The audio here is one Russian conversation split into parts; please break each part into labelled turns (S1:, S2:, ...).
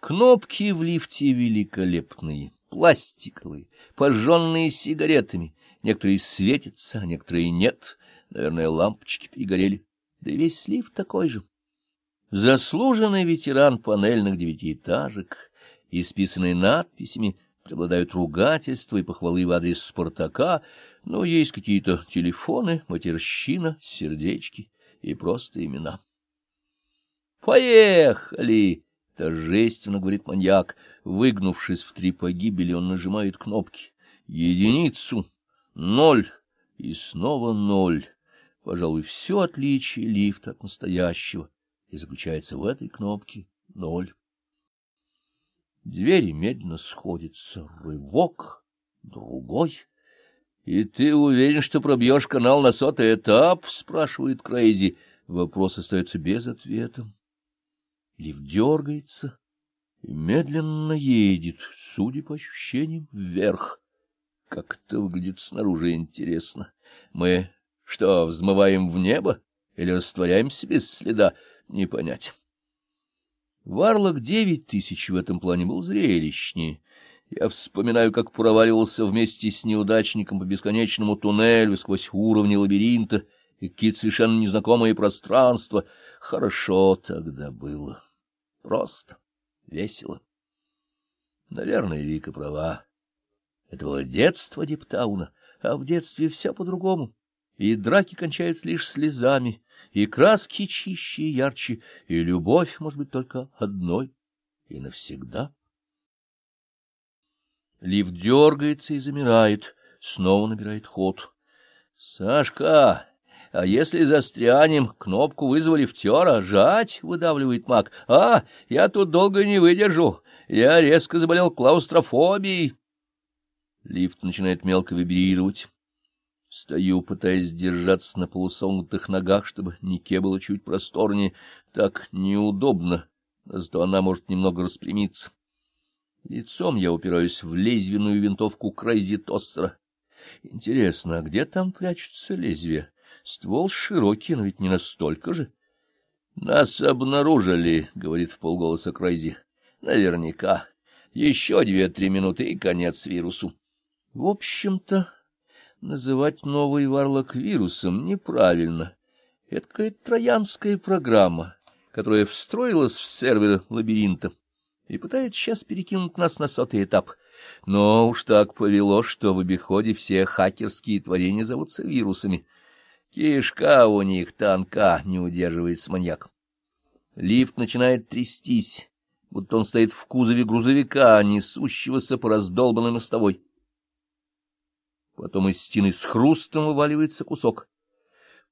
S1: Кнопки в лифте великолепные, пластиковые, пожженные сигаретами. Некоторые светятся, а некоторые нет. Наверное, лампочки перегорели. Да весь лифт такой же. Заслуженный ветеран панельных девятиэтажек, исписанный надписями, преобладают ругательства и похвалы в адрес Спартака, но есть какие-то телефоны, матерщина, сердечки и просто имена. «Поехали!» — торжественно говорит маньяк. Выгнувшись в три погибели, он нажимает кнопки. Единицу, ноль и снова ноль. Пожалуй, все отличие лифта от настоящего и заключается в этой кнопке ноль. Двери медленно сходятся. Рывок, другой. — И ты уверен, что пробьешь канал на сотый этап? — спрашивает Крейзи. Вопрос остается без ответа. Лифт дергается и медленно едет, судя по ощущениям, вверх. Как это выглядит снаружи, интересно. Мы что, взмываем в небо или растворяемся без следа? Не понять. Варлок девять тысяч в этом плане был зрелищнее. Я вспоминаю, как проваливался вместе с неудачником по бесконечному туннелю сквозь уровни лабиринта и какие-то совершенно незнакомые пространства. Хорошо тогда было. Просто, весело. Наверное, Вика права. Это было детство Диптауна, а в детстве все по-другому. И драки кончаются лишь слезами, и краски чище и ярче, и любовь может быть только одной и навсегда. Лифт дергается и замирает, снова набирает ход. — Сашка! А если застрянем, кнопку вызова лифтера, жать, — выдавливает маг. — А, я тут долго не выдержу. Я резко заболел клаустрофобией. Лифт начинает мелко вибрировать. Стою, пытаясь держаться на полусогнутых ногах, чтобы Нике было чуть просторнее. Так неудобно, зато она может немного распрямиться. Лицом я упираюсь в лезвенную винтовку Крейзи Тоссера. Интересно, а где там прячутся лезвия? Ствол широкий, но ведь не настолько же. — Нас обнаружили, — говорит в полголоса Крейзи. — Наверняка. Еще две-три минуты и конец вирусу. В общем-то, называть новый варлок вирусом неправильно. Это какая-то троянская программа, которая встроилась в сервер лабиринта и пытается сейчас перекинуть нас на сотый этап. Но уж так повело, что в обиходе все хакерские творения зовутся вирусами — Кишка у них танка, не удерживается маньяк. Лифт начинает трястись, будто он стоит в кузове грузовика, несущегося по раздолбанной мостовой. Потом из стены с хрустом вываливается кусок.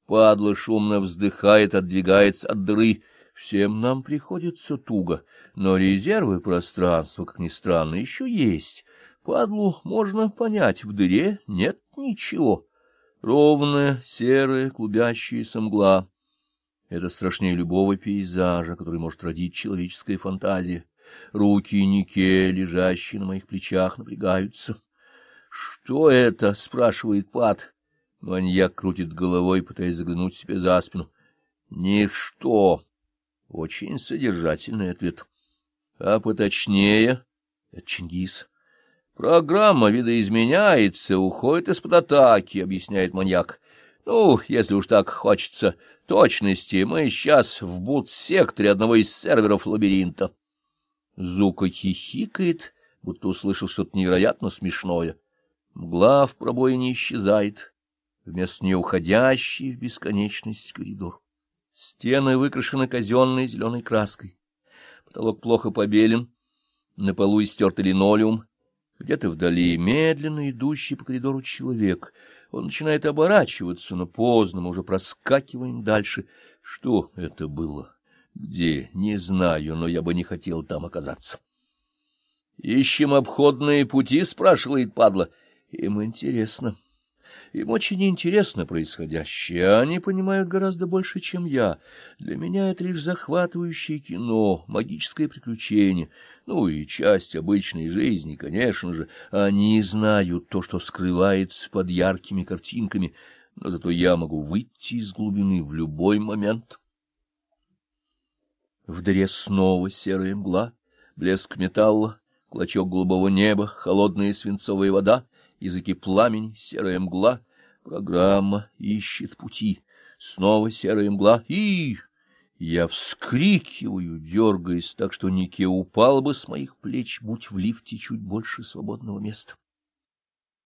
S1: Падла шумно вздыхает, отдвигается от дыры. Всем нам приходится туго, но резервы пространства, как ни странно, еще есть. Падлу можно понять, в дыре нет ничего. Ровная, серая, клубящаяся мгла. Это страшнее любого пейзажа, который может родить человеческая фантазия. Руки Нике, лежащие на моих плечах, напрягаются. — Что это? — спрашивает Пат. Маньяк крутит головой, пытаясь заглянуть себе за спину. — Ничто. Очень содержательный ответ. — А поточнее? — Это Чингис. Программа видоизменяется, уходит из-под атаки, — объясняет маньяк. Ну, если уж так хочется точности, мы сейчас в бут-секторе одного из серверов лабиринта. Зука хихикает, будто услышал что-то невероятно смешное. Мгла в пробое не исчезает, вместо нее уходящий в бесконечность коридор. Стены выкрашены казенной зеленой краской. Потолок плохо побелен, на полу истертый линолеум, где-то вдали медленно идущий по коридору человек. Он начинает оборачиваться, но поздно, мы уже проскакиваем дальше. Что это было? Где? Не знаю, но я бы не хотел там оказаться. «Ищем обходные пути?» — спрашивает падла. Им интересно. Им очень интересно происходящее, они понимают гораздо больше, чем я. Для меня это лишь захватывающее кино, магическое приключение, ну и часть обычной жизни, конечно же. Они знают то, что скрывается под яркими картинками, но зато я могу выйти из глубины в любой момент. В дыре снова серая мгла, блеск металла, клочок голубого неба, холодная свинцовая вода, языки пламени, серая мгла. Программа ищет пути. Снова серая мгла и... Я вскрикиваю, дергаясь так, что Нике упал бы с моих плеч, будь в лифте чуть больше свободного места.